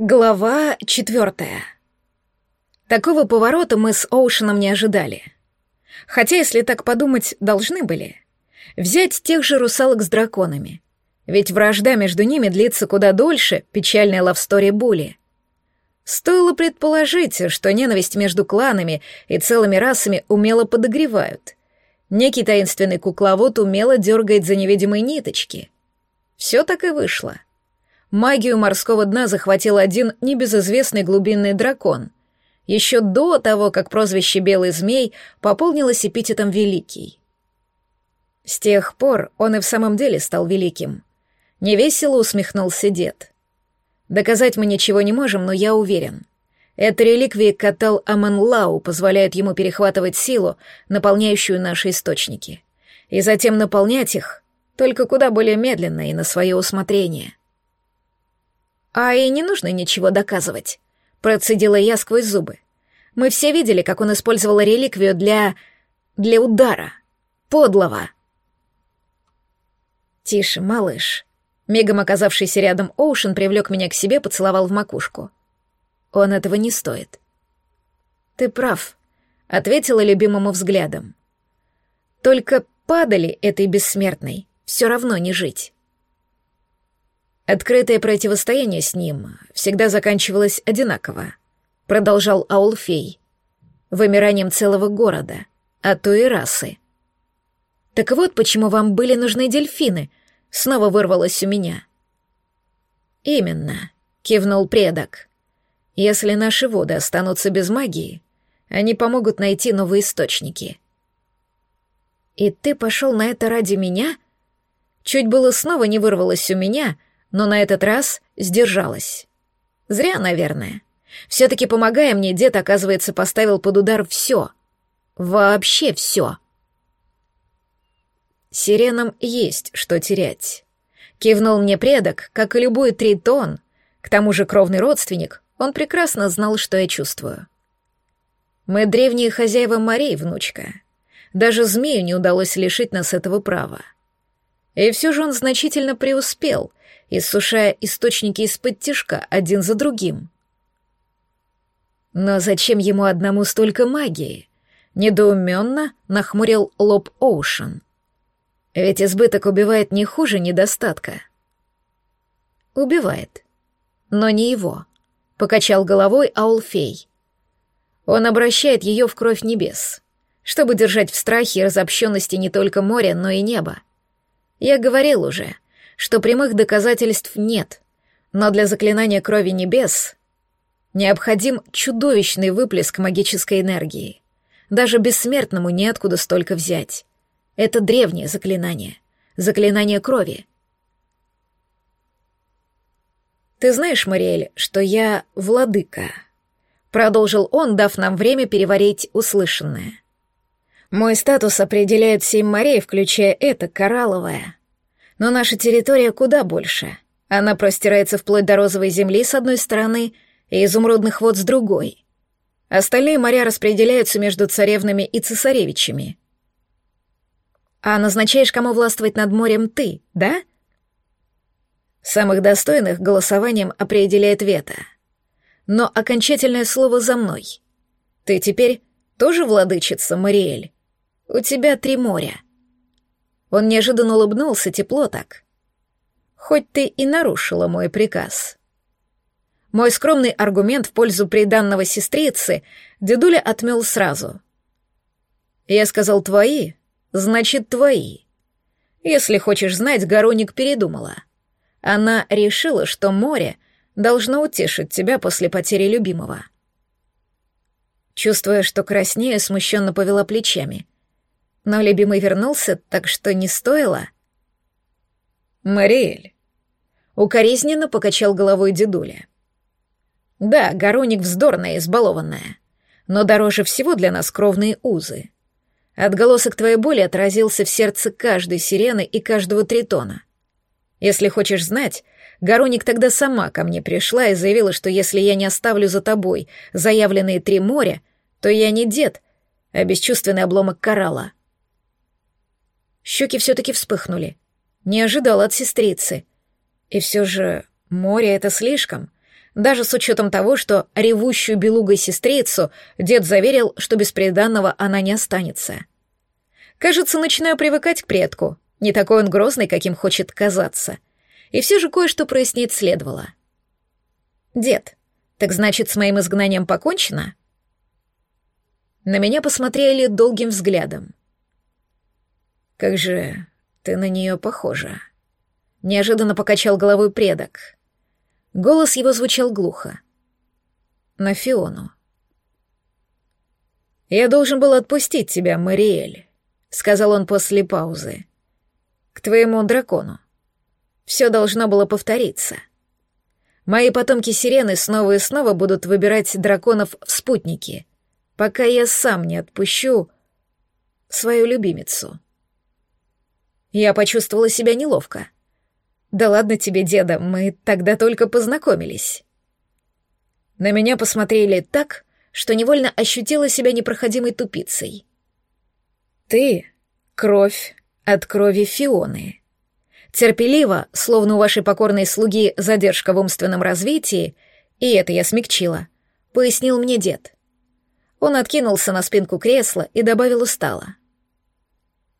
Глава четвертая. Такого поворота мы с Оушеном не ожидали. Хотя, если так подумать, должны были. Взять тех же русалок с драконами. Ведь вражда между ними длится куда дольше печальная лавстори Були. Стоило предположить, что ненависть между кланами и целыми расами умело подогревают. Некий таинственный кукловод умело дергает за невидимые ниточки. Все так и вышло — Магию морского дна захватил один небезызвестный глубинный дракон. Еще до того, как прозвище «Белый змей» пополнилось эпитетом «Великий». С тех пор он и в самом деле стал великим. Невесело усмехнулся дед. Доказать мы ничего не можем, но я уверен. Эта реликвия Катал Аманлау позволяет ему перехватывать силу, наполняющую наши источники, и затем наполнять их, только куда более медленно и на свое усмотрение. «А и не нужно ничего доказывать», — процедила я сквозь зубы. «Мы все видели, как он использовал реликвию для... для удара. Подлого». «Тише, малыш». Мигом оказавшийся рядом Оушен привлек меня к себе, поцеловал в макушку. «Он этого не стоит». «Ты прав», — ответила любимому взглядом. «Только падали этой бессмертной, все равно не жить». Открытое противостояние с ним всегда заканчивалось одинаково, продолжал Аулфей. Вымиранием целого города, а то и расы. Так вот, почему вам были нужны дельфины, снова вырвалось у меня. Именно, кивнул предок. Если наши воды останутся без магии, они помогут найти новые источники. И ты пошел на это ради меня? Чуть было снова не вырвалось у меня — но на этот раз сдержалась. Зря, наверное. Все-таки помогая мне, дед, оказывается, поставил под удар все. Вообще все. Сиренам есть что терять. Кивнул мне предок, как и любой тритон. К тому же кровный родственник, он прекрасно знал, что я чувствую. Мы древние хозяева морей, внучка. Даже змею не удалось лишить нас этого права. И все же он значительно преуспел, иссушая источники из-под тишка один за другим. Но зачем ему одному столько магии? Недоуменно нахмурил лоб Оушен. Ведь избыток убивает не хуже недостатка. Убивает. Но не его. Покачал головой Аулфей. Он обращает ее в кровь небес, чтобы держать в страхе и разобщенности не только море, но и небо. Я говорил уже — что прямых доказательств нет, но для заклинания крови небес необходим чудовищный выплеск магической энергии. Даже бессмертному неоткуда столько взять. Это древнее заклинание. Заклинание крови. «Ты знаешь, Мариэль, что я владыка», — продолжил он, дав нам время переварить услышанное. «Мой статус определяет семь морей, включая это, коралловое но наша территория куда больше. Она простирается вплоть до розовой земли с одной стороны и изумрудных вод с другой. Остальные моря распределяются между царевнами и цесаревичами. А назначаешь, кому властвовать над морем ты, да? Самых достойных голосованием определяет Вета. Но окончательное слово за мной. Ты теперь тоже владычица, Мариэль? У тебя три моря — он неожиданно улыбнулся тепло так. «Хоть ты и нарушила мой приказ». Мой скромный аргумент в пользу приданного сестрицы дедуля отмел сразу. «Я сказал твои, значит твои. Если хочешь знать, Гороник передумала. Она решила, что море должно утешить тебя после потери любимого». Чувствуя, что краснею, смущенно повела плечами — но любимый вернулся, так что не стоило. «Мариэль», — укоризненно покачал головой дедуля. «Да, Гороник вздорная, избалованная, но дороже всего для нас кровные узы. Отголосок твоей боли отразился в сердце каждой сирены и каждого тритона. Если хочешь знать, Гороник тогда сама ко мне пришла и заявила, что если я не оставлю за тобой заявленные три моря, то я не дед, а бесчувственный обломок коралла. Щеки все-таки вспыхнули. Не ожидал от сестрицы. И все же море — это слишком. Даже с учетом того, что ревущую белугой сестрицу дед заверил, что без приданного она не останется. Кажется, начинаю привыкать к предку. Не такой он грозный, каким хочет казаться. И все же кое-что прояснить следовало. «Дед, так значит, с моим изгнанием покончено?» На меня посмотрели долгим взглядом. «Как же ты на нее похожа?» Неожиданно покачал головой предок. Голос его звучал глухо. На Фиону. «Я должен был отпустить тебя, Мариэль», — сказал он после паузы. «К твоему дракону. Все должно было повториться. Мои потомки сирены снова и снова будут выбирать драконов в спутники, пока я сам не отпущу свою любимицу». Я почувствовала себя неловко. «Да ладно тебе, деда, мы тогда только познакомились». На меня посмотрели так, что невольно ощутила себя непроходимой тупицей. «Ты — кровь от крови Фионы». Терпеливо, словно у вашей покорной слуги задержка в умственном развитии, и это я смягчила, пояснил мне дед. Он откинулся на спинку кресла и добавил устало.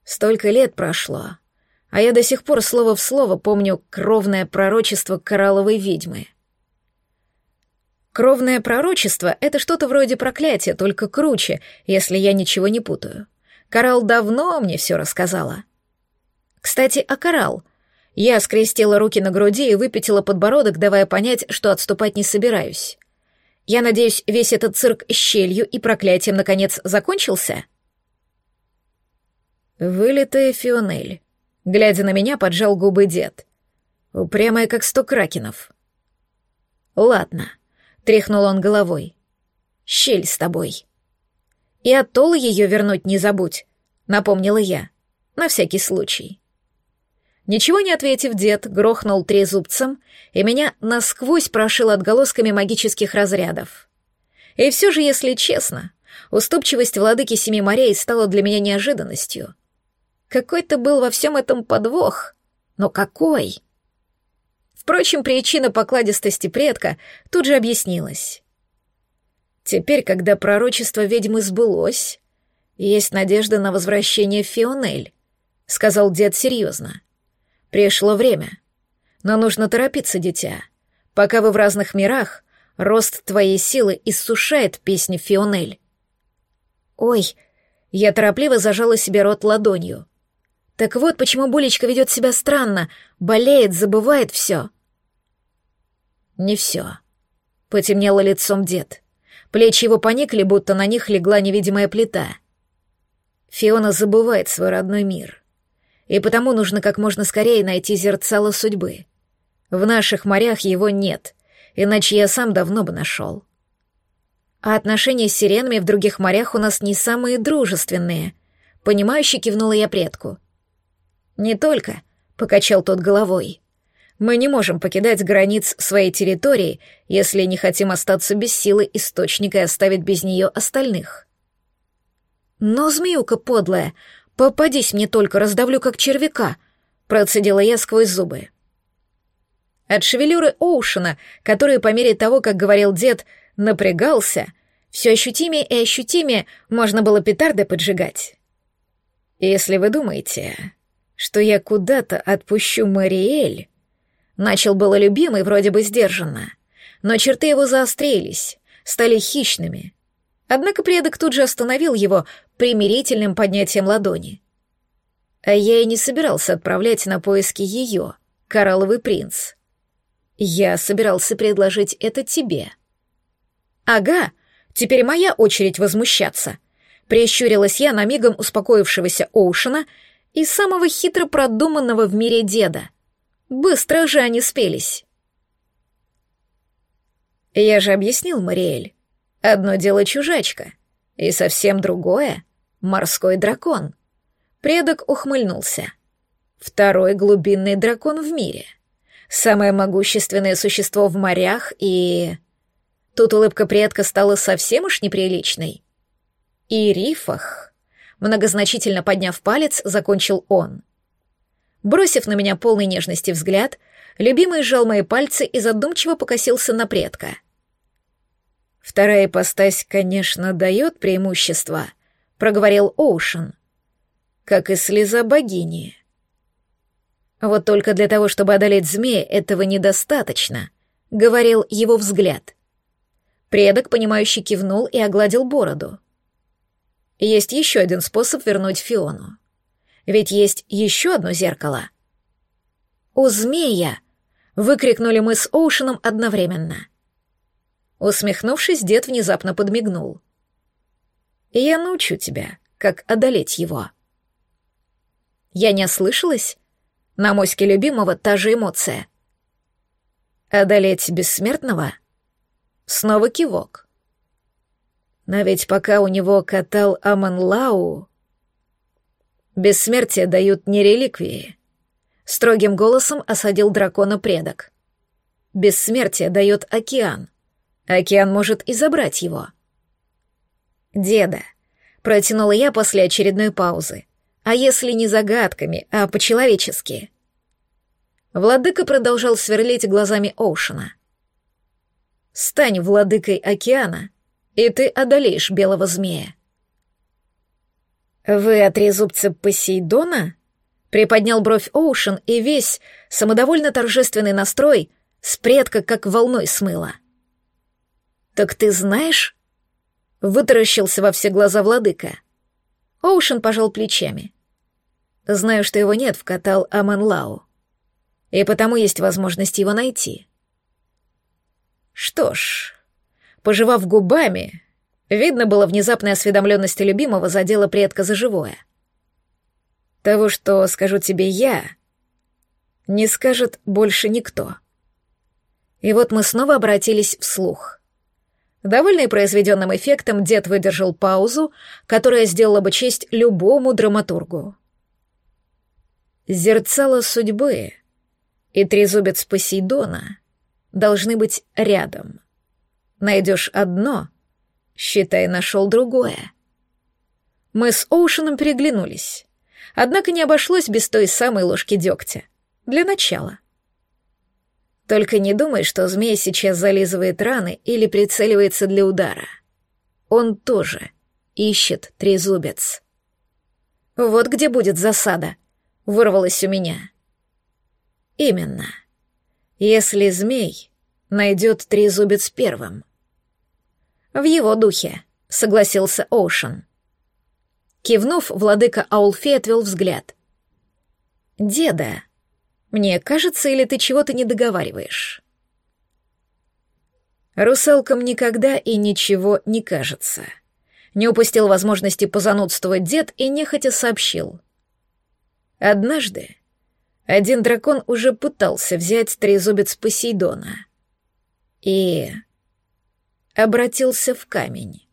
«Столько лет прошло, а я до сих пор слово в слово помню кровное пророчество коралловой ведьмы. Кровное пророчество — это что-то вроде проклятия, только круче, если я ничего не путаю. Коралл давно мне все рассказала. Кстати, о коралл. Я скрестила руки на груди и выпятила подбородок, давая понять, что отступать не собираюсь. Я надеюсь, весь этот цирк с щелью и проклятием наконец закончился? Вылитая Фионель. Глядя на меня, поджал губы дед. Упрямая, как сто кракенов. «Ладно», — тряхнул он головой. «Щель с тобой». «И оттол ее вернуть не забудь», — напомнила я. «На всякий случай». Ничего не ответив, дед грохнул трезубцем, и меня насквозь прошил отголосками магических разрядов. И все же, если честно, уступчивость владыки Семи морей стала для меня неожиданностью — какой-то был во всем этом подвох. Но какой? Впрочем, причина покладистости предка тут же объяснилась. Теперь, когда пророчество ведьмы сбылось, есть надежда на возвращение Фионель, сказал дед серьезно. Пришло время. Но нужно торопиться, дитя. Пока вы в разных мирах, рост твоей силы иссушает песни Фионель. Ой, я торопливо зажала себе рот ладонью. Так вот, почему Булечка ведет себя странно, болеет, забывает все. Не все. Потемнело лицом дед. Плечи его поникли, будто на них легла невидимая плита. Фиона забывает свой родной мир. И потому нужно как можно скорее найти зерцало судьбы. В наших морях его нет, иначе я сам давно бы нашел. А отношения с сиренами в других морях у нас не самые дружественные. Понимающе кивнула я предку. «Не только», — покачал тот головой. «Мы не можем покидать границ своей территории, если не хотим остаться без силы источника и оставить без нее остальных». «Но, змеюка подлая, попадись мне только, раздавлю как червяка», — процедила я сквозь зубы. От шевелюры Оушена, который по мере того, как говорил дед, напрягался, все ощутимее и ощутимее можно было петарды поджигать. «Если вы думаете, что я куда-то отпущу Мариэль. Начал было любимый, вроде бы сдержанно, но черты его заострились, стали хищными. Однако предок тут же остановил его примирительным поднятием ладони. А я и не собирался отправлять на поиски ее, коралловый принц. Я собирался предложить это тебе. Ага, теперь моя очередь возмущаться. Прищурилась я на мигом успокоившегося Оушена — и самого хитро продуманного в мире деда. Быстро же они спелись. Я же объяснил, Мариэль. Одно дело чужачка, и совсем другое — морской дракон. Предок ухмыльнулся. Второй глубинный дракон в мире. Самое могущественное существо в морях и... Тут улыбка предка стала совсем уж неприличной. И рифах. Многозначительно подняв палец, закончил он. Бросив на меня полный нежности взгляд, Любимый сжал мои пальцы и задумчиво покосился на предка. «Вторая ипостась, конечно, дает преимущество», — проговорил Оушен. «Как и слеза богини». «Вот только для того, чтобы одолеть змея, этого недостаточно», — говорил его взгляд. Предок, понимающий, кивнул и огладил бороду. Есть еще один способ вернуть Фиону. Ведь есть еще одно зеркало. «У змея!» — выкрикнули мы с Оушеном одновременно. Усмехнувшись, дед внезапно подмигнул. «Я научу тебя, как одолеть его». Я не ослышалась? На моське любимого та же эмоция. «Одолеть бессмертного?» Снова кивок. Но ведь пока у него катал Аманлау... Бессмертие дают не реликвии. Строгим голосом осадил дракона предок. Бессмертие дает океан. Океан может и забрать его. Деда, протянула я после очередной паузы. А если не загадками, а по-человечески? Владыка продолжал сверлить глазами Оушена. Стань владыкой океана, и ты одолеешь белого змея. «Вы от трезубца Посейдона?» — приподнял бровь Оушен, и весь самодовольно торжественный настрой с предка как волной смыло. «Так ты знаешь?» — вытаращился во все глаза владыка. Оушен пожал плечами. «Знаю, что его нет в катал Аманлау, и потому есть возможность его найти». Что ж, пожевав губами, видно было внезапной осведомленности любимого задела предка за живое. Того, что скажу тебе я, не скажет больше никто. И вот мы снова обратились вслух. Довольный произведенным эффектом, дед выдержал паузу, которая сделала бы честь любому драматургу. Зерцало судьбы и трезубец Посейдона должны быть рядом. Найдешь одно, считай, нашел другое. Мы с Оушеном переглянулись. Однако не обошлось без той самой ложки дегтя. Для начала. Только не думай, что змей сейчас зализывает раны или прицеливается для удара. Он тоже ищет трезубец. Вот где будет засада, вырвалось у меня. Именно если змей найдет трезубец первым. В его духе, согласился Оушен. Кивнув, владыка Аулфи отвел взгляд. «Деда, мне кажется, или ты чего-то не договариваешь?» Русалкам никогда и ничего не кажется. Не упустил возможности позанудствовать дед и нехотя сообщил. Однажды один дракон уже пытался взять трезубец Посейдона. И обратился в камень.